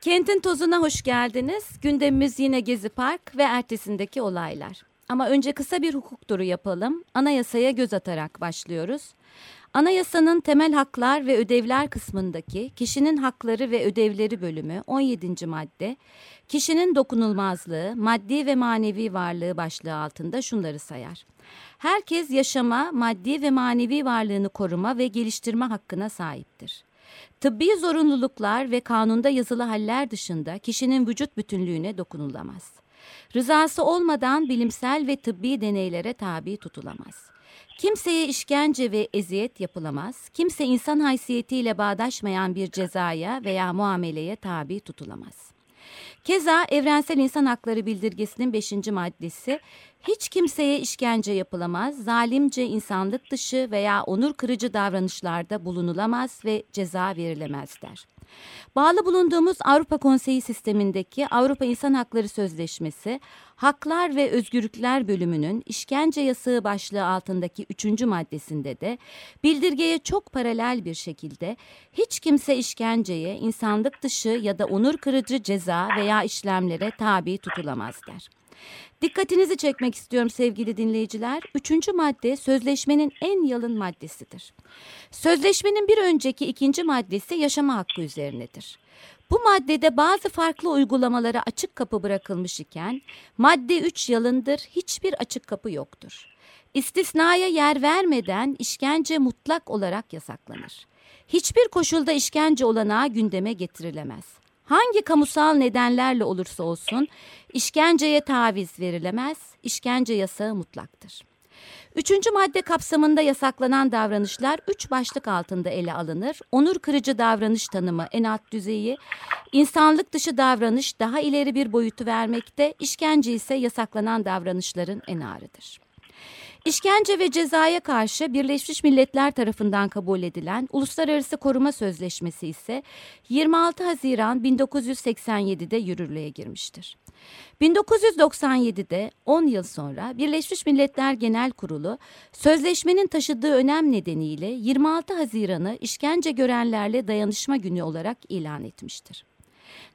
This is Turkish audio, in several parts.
Kentin tozuna hoş geldiniz. Gündemimiz yine Gezi Park ve ertesindeki olaylar. Ama önce kısa bir hukuk turu yapalım. Anayasaya göz atarak başlıyoruz. Anayasanın temel haklar ve ödevler kısmındaki kişinin hakları ve ödevleri bölümü 17. madde, kişinin dokunulmazlığı, maddi ve manevi varlığı başlığı altında şunları sayar. Herkes yaşama, maddi ve manevi varlığını koruma ve geliştirme hakkına sahiptir. Tıbbi zorunluluklar ve kanunda yazılı haller dışında kişinin vücut bütünlüğüne dokunulamaz. Rızası olmadan bilimsel ve tıbbi deneylere tabi tutulamaz. Kimseye işkence ve eziyet yapılamaz. Kimse insan haysiyetiyle bağdaşmayan bir cezaya veya muameleye tabi tutulamaz. Keza Evrensel İnsan Hakları Bildirgesi'nin 5. maddesi hiç kimseye işkence yapılamaz, zalimce insanlık dışı veya onur kırıcı davranışlarda bulunulamaz ve ceza verilemez der. Bağlı bulunduğumuz Avrupa Konseyi sistemindeki Avrupa İnsan Hakları Sözleşmesi, Haklar ve Özgürlükler bölümünün işkence yasağı başlığı altındaki üçüncü maddesinde de bildirgeye çok paralel bir şekilde hiç kimse işkenceye, insanlık dışı ya da onur kırıcı ceza veya işlemlere tabi tutulamaz der. Dikkatinizi çekmek istiyorum sevgili dinleyiciler. Üçüncü madde sözleşmenin en yalın maddesidir. Sözleşmenin bir önceki ikinci maddesi yaşama hakkı üzerinedir. Bu maddede bazı farklı uygulamalara açık kapı bırakılmış iken madde 3 yalındır, hiçbir açık kapı yoktur. İstisnaya yer vermeden işkence mutlak olarak yasaklanır. Hiçbir koşulda işkence olanağı gündeme getirilemez. Hangi kamusal nedenlerle olursa olsun işkenceye taviz verilemez, işkence yasağı mutlaktır. Üçüncü madde kapsamında yasaklanan davranışlar üç başlık altında ele alınır. Onur kırıcı davranış tanımı en alt düzeyi, insanlık dışı davranış daha ileri bir boyutu vermekte, işkence ise yasaklanan davranışların en ağrıdır. İşkence ve cezaya karşı Birleşmiş Milletler tarafından kabul edilen Uluslararası Koruma Sözleşmesi ise 26 Haziran 1987'de yürürlüğe girmiştir. 1997'de 10 yıl sonra Birleşmiş Milletler Genel Kurulu sözleşmenin taşıdığı önem nedeniyle 26 Haziran'ı işkence görenlerle dayanışma günü olarak ilan etmiştir.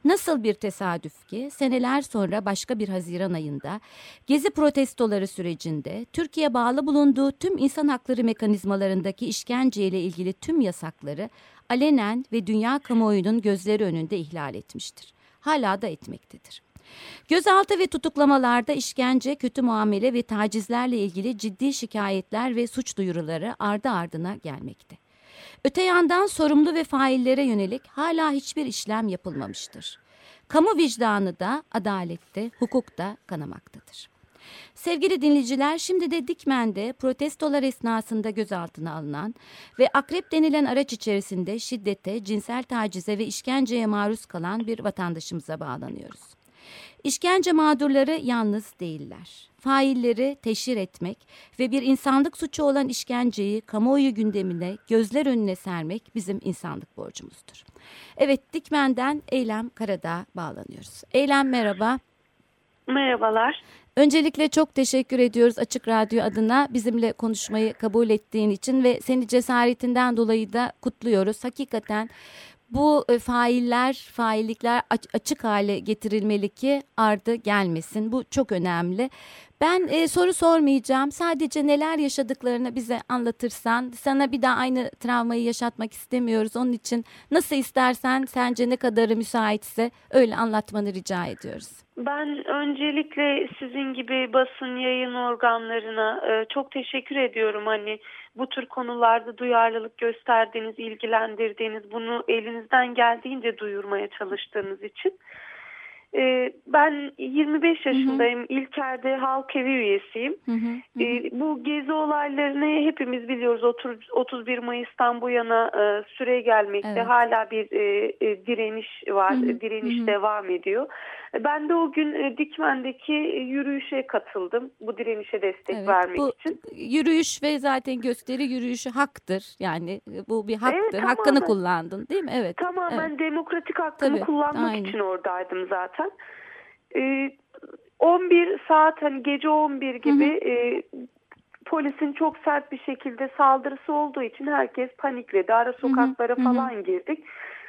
Nasıl bir tesadüf ki seneler sonra başka bir Haziran ayında Gezi protestoları sürecinde Türkiye bağlı bulunduğu tüm insan hakları mekanizmalarındaki işkenceyle ilgili tüm yasakları alenen ve dünya kamuoyunun gözleri önünde ihlal etmiştir. Hala da etmektedir. Gözaltı ve tutuklamalarda işkence, kötü muamele ve tacizlerle ilgili ciddi şikayetler ve suç duyuruları ardı ardına gelmekte. Öte yandan sorumlu ve faillere yönelik hala hiçbir işlem yapılmamıştır. Kamu vicdanı da adalette, hukukta kanamaktadır. Sevgili dinleyiciler şimdi de Dikmen'de protestolar esnasında gözaltına alınan ve akrep denilen araç içerisinde şiddete, cinsel tacize ve işkenceye maruz kalan bir vatandaşımıza bağlanıyoruz. İşkence mağdurları yalnız değiller. Failleri teşhir etmek ve bir insanlık suçu olan işkenceyi kamuoyu gündemine, gözler önüne sermek bizim insanlık borcumuzdur. Evet, Dikmen'den Eylem Karadağ bağlanıyoruz. Eylem merhaba. Merhabalar. Öncelikle çok teşekkür ediyoruz Açık Radyo adına bizimle konuşmayı kabul ettiğin için ve seni cesaretinden dolayı da kutluyoruz. Hakikaten bu e, failler, faillikler açık hale getirilmeli ki ardı gelmesin. Bu çok önemli. Ben e, soru sormayacağım. Sadece neler yaşadıklarını bize anlatırsan, sana bir daha aynı travmayı yaşatmak istemiyoruz. Onun için nasıl istersen, sence ne kadarı müsaitse öyle anlatmanı rica ediyoruz. Ben öncelikle sizin gibi basın yayın organlarına e, çok teşekkür ediyorum. Hani bu tür konularda duyarlılık gösterdiğiniz, ilgilendirdiğiniz, bunu elinizden geldiğince duyurmaya çalıştığınız için. Ee, ben 25 yaşındayım. Hı hı. İlker'de halk evi üyesiyim. Hı hı hı. Ee, bu gezi olaylarını hepimiz biliyoruz. 30, 31 Mayıs'tan bu yana e, süre gelmekte. Evet. Hala bir e, e, direniş var. Hı hı. Direniş hı hı. devam ediyor. Ben de o gün e, Dikmen'deki yürüyüşe katıldım. Bu direnişe destek evet, vermek bu için. Yürüyüş ve zaten gösteri yürüyüşü haktır. Yani e, bu bir haktır. Evet, Hakkını kullandın değil mi? Evet. Tamamen evet. demokratik hakkını Tabii, kullanmak aynen. için oradaydım zaten. Ee, 11 saat hani gece 11 gibi hı hı. E, polisin çok sert bir şekilde saldırısı olduğu için herkes panikledi. Ara sokaklara hı hı. falan girdik.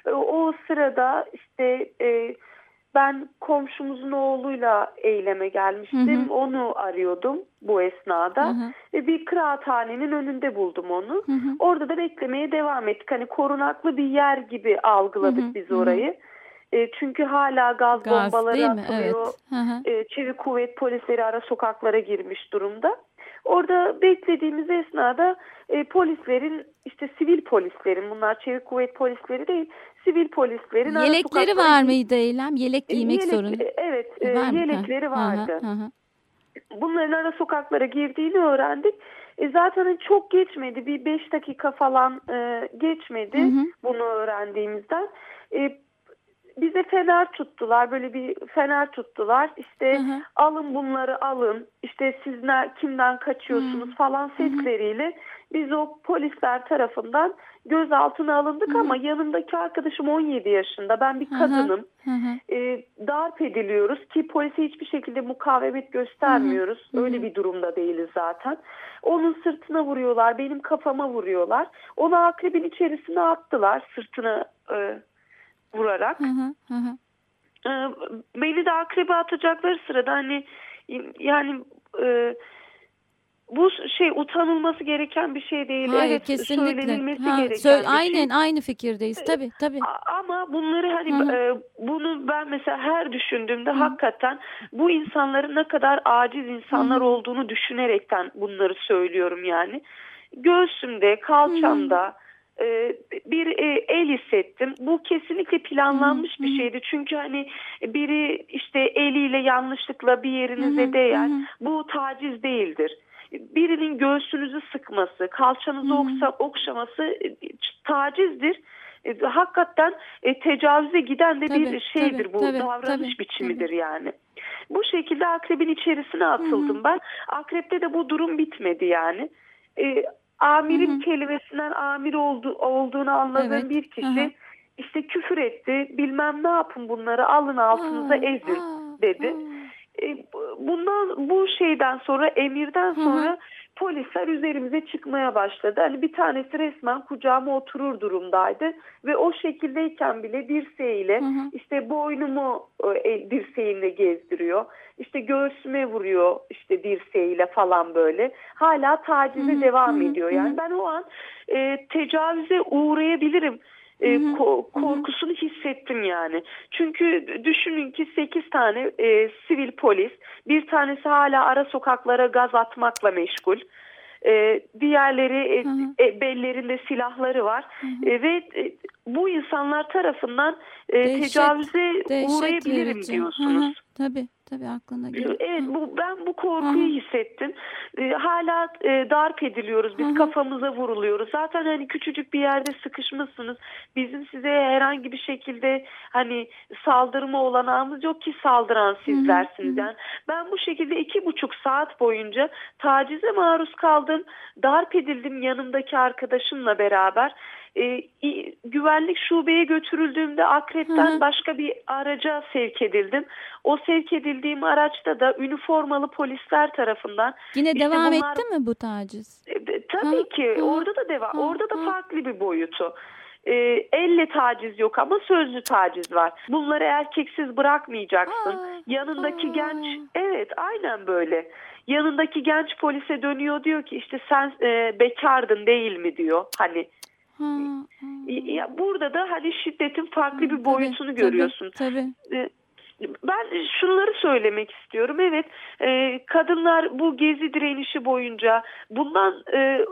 E, o sırada işte e, ben komşumuzun oğluyla eyleme gelmiştim. Hı hı. Onu arıyordum bu esnada. Hı hı. Ve bir kıraathanenin önünde buldum onu. Hı hı. Orada da beklemeye devam ettik. Hani korunaklı bir yer gibi algıladık hı hı. biz orayı. Hı hı. E, çünkü hala gaz, gaz bombaları atılıyor. Evet. E, çevik kuvvet polisleri ara sokaklara girmiş durumda. Orada beklediğimiz esnada e, polislerin işte sivil polislerin bunlar çevik kuvvet polisleri değil sivil polislerin yelekleri var mıydı Eylem? Yelek e, giymek Yelek, zorunda. Evet e, var yelekleri vardı. Hı hı. Bunların ara sokaklara girdiğini öğrendik. E, zaten çok geçmedi bir beş dakika falan e, geçmedi hı hı. bunu öğrendiğimizden. E, bize fener tuttular böyle bir fener tuttular işte hı hı. alın bunları alın işte siz ne, kimden kaçıyorsunuz hı. falan sesleriyle biz o polisler tarafından gözaltına alındık hı hı. ama yanımdaki arkadaşım 17 yaşında ben bir kadınım hı hı. E, darp ediliyoruz ki polise hiçbir şekilde mukavemet göstermiyoruz hı hı. öyle bir durumda değiliz zaten onun sırtına vuruyorlar benim kafama vuruyorlar onu akrebin içerisine attılar sırtına e, vurarak. Hı hı hı. Ee, beni de akrebe atacakları sırada hani yani e, bu şey utanılması gereken bir şey değil. Hayır evet, kesinlikle. Söylenilmesi ha, gereken söyle, bir aynen, şey. Aynı fikirdeyiz tabii tabii. Ama bunları hani e, bunu ben mesela her düşündüğümde Hı. hakikaten bu insanların ne kadar aciz insanlar Hı. olduğunu düşünerekten bunları söylüyorum yani. Göğsümde, kalçamda... Hı e, bir e, el hissettim. Bu kesinlikle planlanmış bir şeydi. Çünkü hani biri işte eliyle yanlışlıkla bir yerinize değer. Bu taciz değildir. Birinin göğsünüzü sıkması, kalçanızı oksa, okşaması e, tacizdir. hakikaten tecavüze giden de tabii, bir şeydir tabii, bu tabii, davranış tabii, biçimidir tabii. yani. Bu şekilde akrebin içerisine atıldım Hı-hı. ben. Akrepte de bu durum bitmedi yani. E, amirim hı hı. kelimesinden amir oldu, olduğunu anladığım evet. bir kişi hı hı. işte küfür etti bilmem ne yapın bunları alın altınıza aa, ezin dedi. Aa. E, bundan bu şeyden sonra emirden sonra hı hı. Polisler üzerimize çıkmaya başladı. Hani bir tanesi resmen kucağıma oturur durumdaydı ve o şekildeyken bile dirseğiyle hı hı. işte boynumu e, dirseğimle gezdiriyor. İşte göğsüme vuruyor işte dirseğiyle falan böyle. Hala tacize hı hı. devam hı hı. ediyor. Yani ben o an e, tecavüze uğrayabilirim e, ko korkusunu hissettim yani. Çünkü düşünün ki 8 tane e, sivil polis, bir tanesi hala ara sokaklara gaz atmakla meşgul. E, diğerleri e, e, bellerinde silahları var hı hı. E, ve e, bu insanlar tarafından e, dehşet, tecavüze dehşet uğrayabilirim diyorsunuz. Hı hı. Tabii. Tabii aklına geliyor. Evet bu ben bu korkuyu Aha. hissettim. Ee, hala e, darp ediliyoruz. Biz Aha. kafamıza vuruluyoruz. Zaten hani küçücük bir yerde sıkışmışsınız. Bizim size herhangi bir şekilde hani saldırma olanağımız yok ki saldıran sizlersiniz. Yani ben bu şekilde iki buçuk saat boyunca tacize maruz kaldım. Darp edildim yanımdaki arkadaşımla beraber e, güvenlik şubeye götürüldüğümde akrepten hı hı. başka bir araca sevk edildim. O sevk edildiğim araçta da üniformalı polisler tarafından Yine işte devam bunlar, etti mi bu taciz? E, tabii hı, ki hı, orada da devam. Hı, orada da farklı bir boyutu. E, elle taciz yok ama sözlü taciz var. Bunları erkeksiz bırakmayacaksın. Aa, Yanındaki aa. genç evet aynen böyle. Yanındaki genç polise dönüyor diyor ki işte sen e, bekardın değil mi diyor. Hani ya burada da hani şiddetin farklı bir boyutunu tabii, görüyorsun. Tabii. tabii. Ben şunları söylemek istiyorum. Evet, e, kadınlar bu gezi direnişi boyunca bundan e,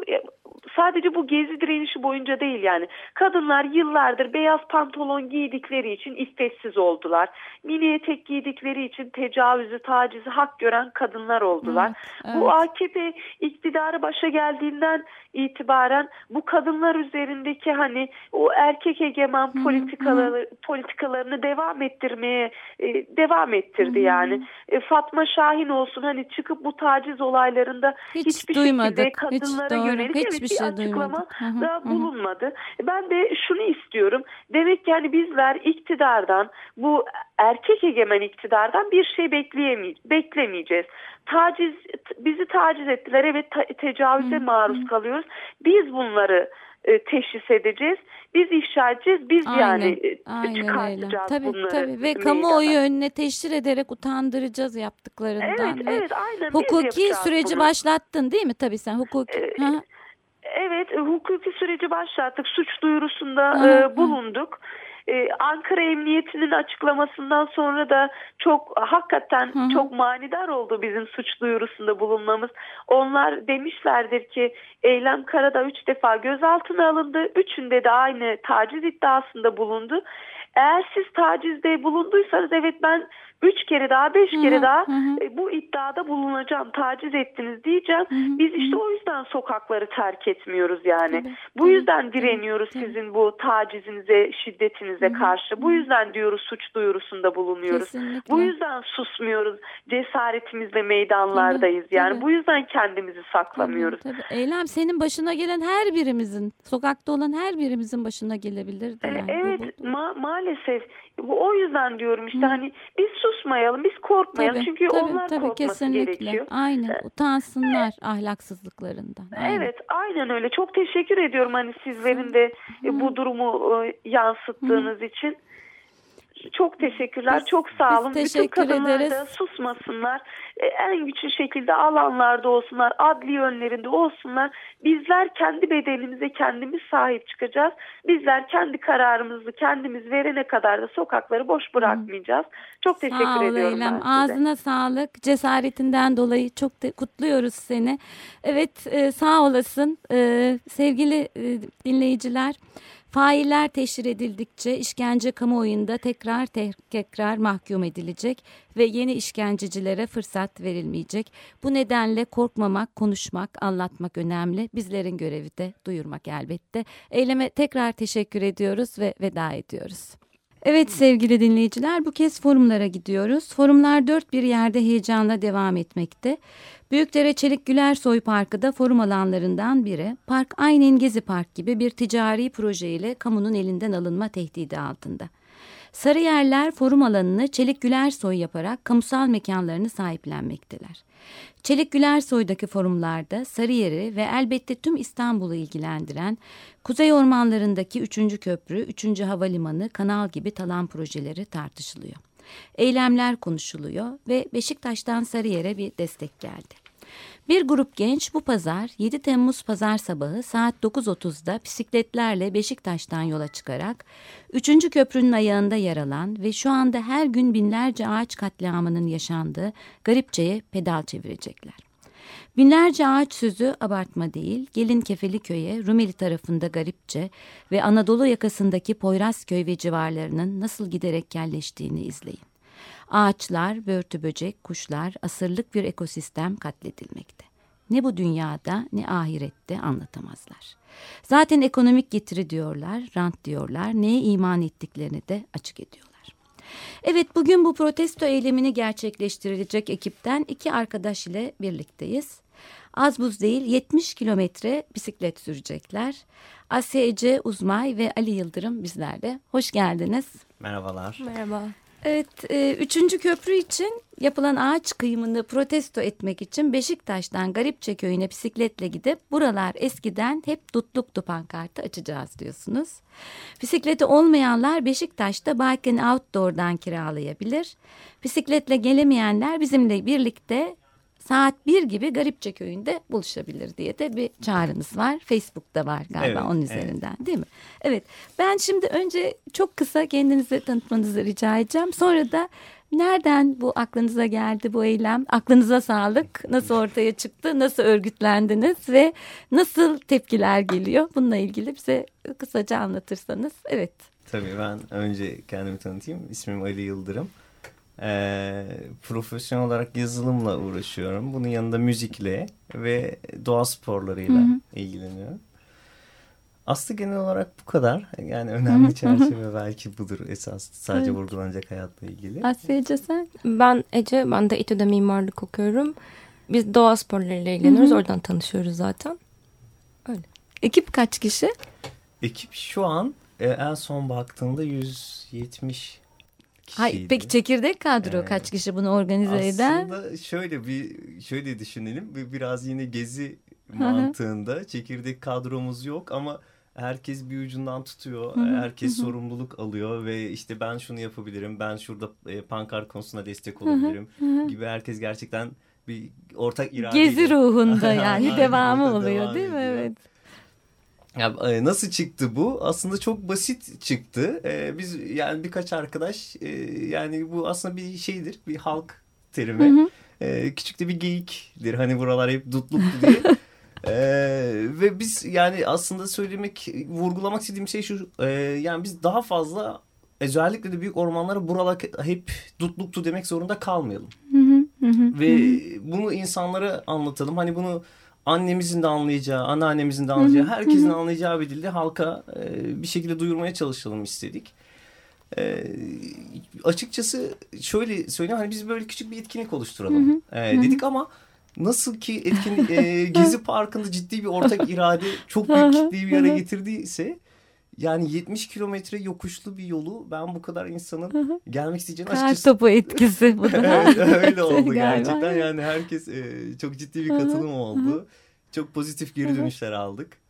sadece bu gezi direnişi boyunca değil yani. Kadınlar yıllardır beyaz pantolon giydikleri için iffetsiz oldular. Mini etek giydikleri için tecavüzü, tacizi hak gören kadınlar oldular. Evet, evet. Bu AKP iktidarı başa geldiğinden itibaren bu kadınlar üzerindeki hani o erkek egemen politikaları politikalarını devam ettirmeye e, devam ettirdi yani. E, Fatma Şahin olsun hani çıkıp bu taciz olaylarında hiç hiçbir duymadık, şekilde kadınlara hiç yönelik hiçbir evet, bir şey açıklama da bulunmadı. Ben de şunu istiyorum. Demek ki hani bizler iktidardan bu erkek egemen iktidardan bir şey beklemeyeceğiz. Taciz bizi taciz ettiler evet tecavüze maruz kalıyoruz. Biz bunları e, teşhis edeceğiz. Biz ifşa edeceğiz. Biz aynen, yani e, aynen çıkartacağız tabii, bunları. Tabii. Ve kamuoyu önüne teşhir ederek utandıracağız yaptıklarından. Evet, Ve evet aynen. Hukuki süreci bunu. başlattın değil mi? Tabii sen hukuki. Ee, ha. Evet, e, hukuki süreci başlattık. Suç duyurusunda e, bulunduk. Ee, Ankara Emniyeti'nin açıklamasından sonra da çok hakikaten hı hı. çok manidar oldu bizim suç duyurusunda bulunmamız. Onlar demişlerdir ki Eylem Karada üç defa gözaltına alındı. Üçünde de aynı taciz iddiasında bulundu. Eğer siz tacizde bulunduysanız evet ben üç kere daha beş kere daha E, bu iddiada bulunacağım taciz ettiniz diyeceğim. Hı hı, Biz işte hı. o yüzden sokakları terk etmiyoruz yani. Tabii, bu yüzden direniyoruz tabii. sizin bu tacizinize şiddetinize hı hı, karşı. Bu yüzden diyoruz suç duyurusunda bulunuyoruz. Kesinlikle. Bu yüzden susmuyoruz. Cesaretimizle meydanlardayız tabii, yani. Tabii. Bu yüzden kendimizi saklamıyoruz. Tabii, tabii. Eylem senin başına gelen her birimizin sokakta olan her birimizin başına gelebilir. E, yani. Evet ma maalesef bu o yüzden diyorum işte Hı. hani biz susmayalım, biz korkmayalım. Tabii, Çünkü tabii, onlar tabii, korkması kesinlikle. gerekiyor. Aynen. Utansınlar ahlaksızlıklarından. Aynen. Evet, aynen öyle. Çok teşekkür ediyorum hani sizlerin de Hı. bu durumu yansıttığınız Hı. için. Çok teşekkürler. Biz, çok sağ olun. Biz teşekkür Bütün kadınlar ederiz. da susmasınlar. E, en güçlü şekilde alanlarda olsunlar. Adli yönlerinde olsunlar. Bizler kendi bedenimize kendimiz sahip çıkacağız. Bizler kendi kararımızı kendimiz verene kadar da sokakları boş bırakmayacağız. Çok teşekkür sağ ediyorum Eylem. Ağzına sağlık. Cesaretinden dolayı çok de, kutluyoruz seni. Evet e, sağ olasın. E, sevgili e, dinleyiciler. Failler teşhir edildikçe işkence kamuoyunda tekrar tekrar mahkum edilecek ve yeni işkencecilere fırsat verilmeyecek. Bu nedenle korkmamak, konuşmak, anlatmak önemli. Bizlerin görevi de duyurmak elbette. Eyleme tekrar teşekkür ediyoruz ve veda ediyoruz. Evet sevgili dinleyiciler bu kez forumlara gidiyoruz. Forumlar dört bir yerde heyecanla devam etmekte. Büyükdere Çelik Gülersoy Parkı da forum alanlarından biri. Park aynen Gezi Park gibi bir ticari projeyle kamunun elinden alınma tehdidi altında. Sarıyerler forum alanını Çelik Gülersoy yaparak kamusal mekanlarını sahiplenmekteler. Çelik Gülersoy'daki forumlarda Sarıyer'i ve elbette tüm İstanbul'u ilgilendiren Kuzey Ormanları'ndaki 3. Köprü, 3. Havalimanı, kanal gibi talan projeleri tartışılıyor. Eylemler konuşuluyor ve Beşiktaş'tan Sarıyer'e bir destek geldi. Bir grup genç bu pazar 7 Temmuz pazar sabahı saat 9.30'da bisikletlerle Beşiktaş'tan yola çıkarak 3. köprünün ayağında yer alan ve şu anda her gün binlerce ağaç katliamının yaşandığı Garipçe'ye pedal çevirecekler. Binlerce ağaç sözü abartma değil, Gelin Kefeli Köy'e Rumeli tarafında Garipçe ve Anadolu yakasındaki Poyrazköy ve civarlarının nasıl giderek yerleştiğini izleyin. Ağaçlar, börtü böcek, kuşlar, asırlık bir ekosistem katledilmekte. Ne bu dünyada ne ahirette anlatamazlar. Zaten ekonomik getiri diyorlar, rant diyorlar, neye iman ettiklerini de açık ediyorlar. Evet bugün bu protesto eylemini gerçekleştirilecek ekipten iki arkadaş ile birlikteyiz. Az buz değil 70 kilometre bisiklet sürecekler. Asya Ece Uzmay ve Ali Yıldırım bizlerle. Hoş geldiniz. Merhabalar. Merhaba. Evet, e, üçüncü köprü için yapılan ağaç kıyımını protesto etmek için Beşiktaş'tan Garipçe köyüne bisikletle gidip buralar eskiden hep tutluktu pankartı açacağız diyorsunuz. Bisikleti olmayanlar Beşiktaş'ta Bike Outdoor'dan kiralayabilir. Bisikletle gelemeyenler bizimle birlikte saat bir gibi Garipçe köyünde buluşabilir diye de bir çağrınız var. Facebook'ta var galiba evet, onun üzerinden evet. değil mi? Evet ben şimdi önce çok kısa kendinizi tanıtmanızı rica edeceğim. Sonra da nereden bu aklınıza geldi bu eylem? Aklınıza sağlık. Nasıl ortaya çıktı? Nasıl örgütlendiniz ve nasıl tepkiler geliyor? Bununla ilgili bize kısaca anlatırsanız. Evet. Tabii ben önce kendimi tanıtayım. İsmim Ali Yıldırım. Ee, profesyonel olarak yazılımla uğraşıyorum. Bunun yanında müzikle ve doğa sporlarıyla hı hı. ilgileniyorum. Aslında genel olarak bu kadar. Yani önemli çerçeve belki budur esas. Sadece evet. vurgulanacak hayatla ilgili. Asya Ece sen? Ben Ece. Ben de İTÜ'de mimarlık okuyorum. Biz doğa sporlarıyla ilgileniyoruz. Hı hı. Oradan tanışıyoruz zaten. Öyle. Ekip kaç kişi? Ekip şu an e, en son baktığımda 170 Hayır, peki çekirdek kadro ee, kaç kişi bunu organize aslında eden? Aslında şöyle bir şöyle düşünelim. Biraz yine gezi mantığında çekirdek kadromuz yok ama herkes bir ucundan tutuyor. Herkes sorumluluk alıyor ve işte ben şunu yapabilirim. Ben şurada e, pankart konusunda destek olabilirim gibi herkes gerçekten bir ortak irade. Gezi ruhunda yani devamı oluyor devam değil mi? Ediyor. Evet. Ya, e, nasıl çıktı bu? Aslında çok basit çıktı. Ee, biz yani birkaç arkadaş e, yani bu aslında bir şeydir, bir halk terimi. Hı hı. Ee, küçük de bir geyiktir. Hani buralar hep dutluktu diye. ee, ve biz yani aslında söylemek, vurgulamak istediğim şey şu. E, yani biz daha fazla özellikle de büyük ormanlara buralar hep dutluktu demek zorunda kalmayalım. Hı hı, hı, ve bunu insanlara anlatalım. Hani bunu annemizin de anlayacağı, anneannemizin de anlayacağı, herkesin anlayacağı bir dilde halka e, bir şekilde duyurmaya çalışalım istedik. E, açıkçası şöyle söyleyeyim hani biz böyle küçük bir etkinlik oluşturalım e, dedik ama nasıl ki etkinlik e, Gezi Parkı'nda ciddi bir ortak irade çok büyük kitleyi bir araya getirdiyse yani 70 kilometre yokuşlu bir yolu ben bu kadar insanın gelmek isteyeceğini Kar açıkçası... topu etkisi bu da. evet, öyle oldu gerçekten. Yani herkes e, çok ciddi bir katılım oldu. Çok pozitif geri dönüşler aldık.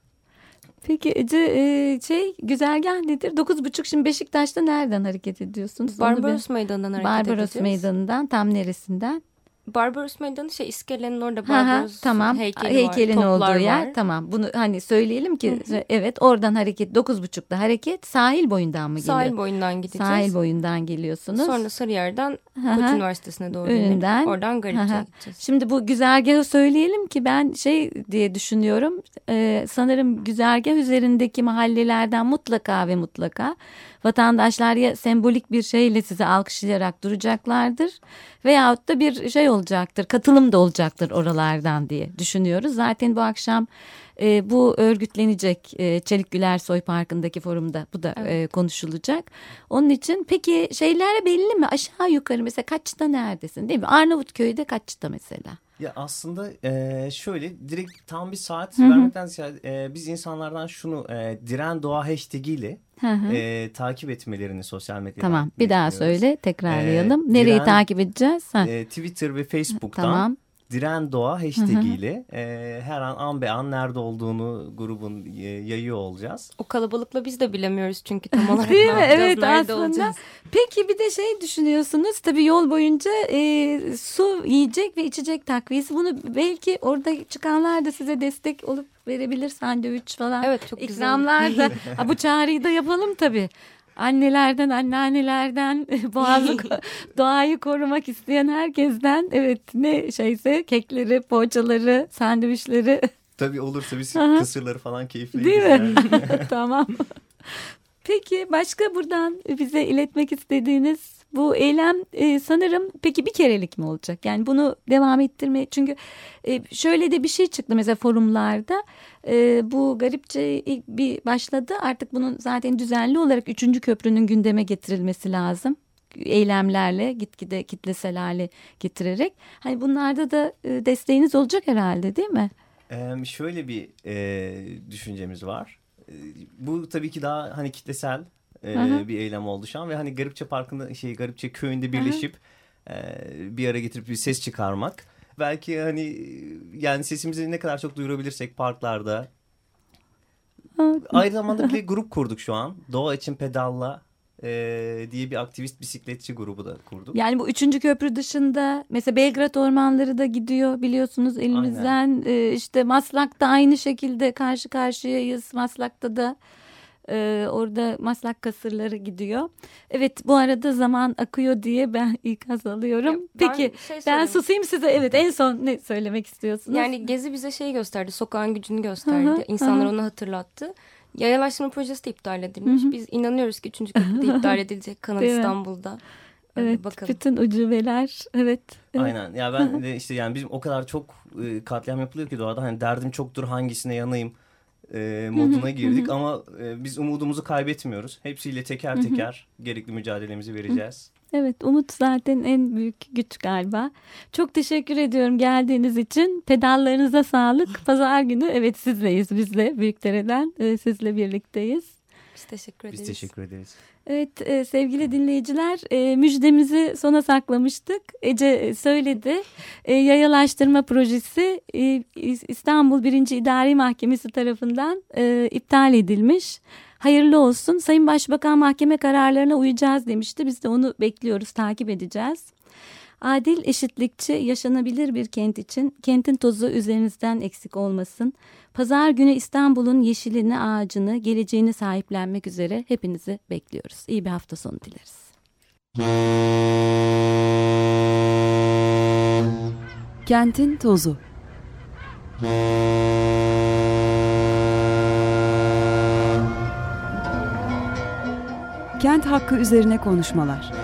Peki Ece e, şey güzergah nedir? Dokuz buçuk şimdi Beşiktaş'ta nereden hareket ediyorsunuz? Barbaros Meydanı'ndan hareket Barbaros edeceğiz. Barbaros Meydanı'ndan tam neresinden? Barbaros Meydanı şey iskelenin orada Barbaros tamam. heykeli Heykelin var, olduğu yer. Var. Tamam bunu hani söyleyelim ki Hı -hı. evet oradan hareket dokuz buçukta hareket sahil boyundan mı geliyor? Sahil boyundan gideceğiz. Sahil boyundan geliyorsunuz. Sonra Sarıyer'den Koç Üniversitesi'ne doğru Önünden. oradan Garipçe'ye gideceğiz. Şimdi bu güzergahı söyleyelim ki ben şey diye düşünüyorum. Ee, sanırım güzergah üzerindeki mahallelerden mutlaka ve mutlaka vatandaşlar ya sembolik bir şeyle size alkışlayarak duracaklardır veyahut da bir şey olacaktır katılım da olacaktır oralardan diye düşünüyoruz. Zaten bu akşam e, bu örgütlenecek e, Çelik Gülersoy Parkı'ndaki forumda bu da evet. e, konuşulacak. Onun için peki şeyler belli mi aşağı yukarı mesela kaçta neredesin değil mi Arnavutköy'de kaçta mesela? Ya aslında e, şöyle direkt tam bir saat Hı -hı. vermekten ziyade e, biz insanlardan şunu e, Diren Doğa hashtag ile e, takip etmelerini sosyal medyada. Tamam bir daha söyle tekrarlayalım. E, Nereyi Diren, takip edeceğiz? E, Twitter ve Facebook'tan. Tamam. Diren Doğa hashtag ile e, her an an be an nerede olduğunu grubun e, yayıyor olacağız. O kalabalıkla biz de bilemiyoruz çünkü tam olarak Değil mi? Evet nerede aslında. Olacağız? Peki bir de şey düşünüyorsunuz tabii yol boyunca e, su, yiyecek ve içecek takviyesi bunu belki orada çıkanlar da size destek olup verebilir sandviç falan. Evet çok İkramlar güzel. da. bu çağrıyı da yapalım tabii annelerden, anneannelerden, boğazı, doğayı korumak isteyen herkesten evet ne şeyse kekleri, poğaçaları, sandviçleri. Tabii olursa biz Aha. kısırları falan keyifli Değil mi? Yani. tamam. Peki başka buradan bize iletmek istediğiniz bu eylem e, sanırım peki bir kerelik mi olacak? Yani bunu devam ettirme çünkü e, şöyle de bir şey çıktı mesela forumlarda e, bu garipçe bir başladı artık bunun zaten düzenli olarak üçüncü köprünün gündeme getirilmesi lazım eylemlerle gitgide kitlesel hale getirerek hani bunlarda da e, desteğiniz olacak herhalde değil mi? Ee, şöyle bir e, düşüncemiz var. E, bu tabii ki daha hani kitlesel e, bir eylem oldu şu an ve hani Garipçe Parkı'nda şey Garipçe köyünde birleşip e, bir ara getirip bir ses çıkarmak. Belki hani yani sesimizi ne kadar çok duyurabilirsek parklarda. Aynı zamanda bir grup kurduk şu an. Doğa için pedalla e, diye bir aktivist bisikletçi grubu da kurduk. Yani bu üçüncü köprü dışında mesela Belgrad ormanları da gidiyor biliyorsunuz elimizden. E, işte Maslak'ta aynı şekilde karşı karşıyayız. Maslak'ta da Ee, orada maslak kasırları gidiyor. Evet bu arada zaman akıyor diye ben ikaz alıyorum. Ben Peki şey ben susayım size. Evet en son ne söylemek istiyorsunuz? Yani Gezi bize şeyi gösterdi, sokağın gücünü gösterdi. Hı hı, İnsanlar hı. onu hatırlattı. Yayalaştırma projesi de iptal edilmiş. Biz inanıyoruz ki 3. köprüde iptal edilecek Kanal Değil? İstanbul'da. Öyle evet bakalım. bütün ucubeler evet. evet. Aynen. Ya ben de işte yani bizim o kadar çok e, katliam yapılıyor ki doğada hani derdim çoktur hangisine yanayım e, moduna girdik ama e, biz umudumuzu kaybetmiyoruz. Hepsiyle teker teker gerekli mücadelemizi vereceğiz. Evet umut zaten en büyük güç galiba. Çok teşekkür ediyorum geldiğiniz için. Pedallarınıza sağlık. Pazar günü evet sizleyiz bizle Büyükdere'den e, sizle birlikteyiz. Biz teşekkür ederiz. Biz teşekkür ederiz. Evet e, sevgili dinleyiciler e, müjdemizi sona saklamıştık. Ece e, söyledi. E, yayalaştırma projesi e, İs- İstanbul 1. İdari Mahkemesi tarafından e, iptal edilmiş. Hayırlı olsun. Sayın Başbakan mahkeme kararlarına uyacağız demişti. Biz de onu bekliyoruz, takip edeceğiz. Adil, eşitlikçi, yaşanabilir bir kent için kentin tozu üzerinizden eksik olmasın. Pazar günü İstanbul'un yeşilini, ağacını, geleceğini sahiplenmek üzere hepinizi bekliyoruz. İyi bir hafta sonu dileriz. Kentin tozu. Kent hakkı üzerine konuşmalar.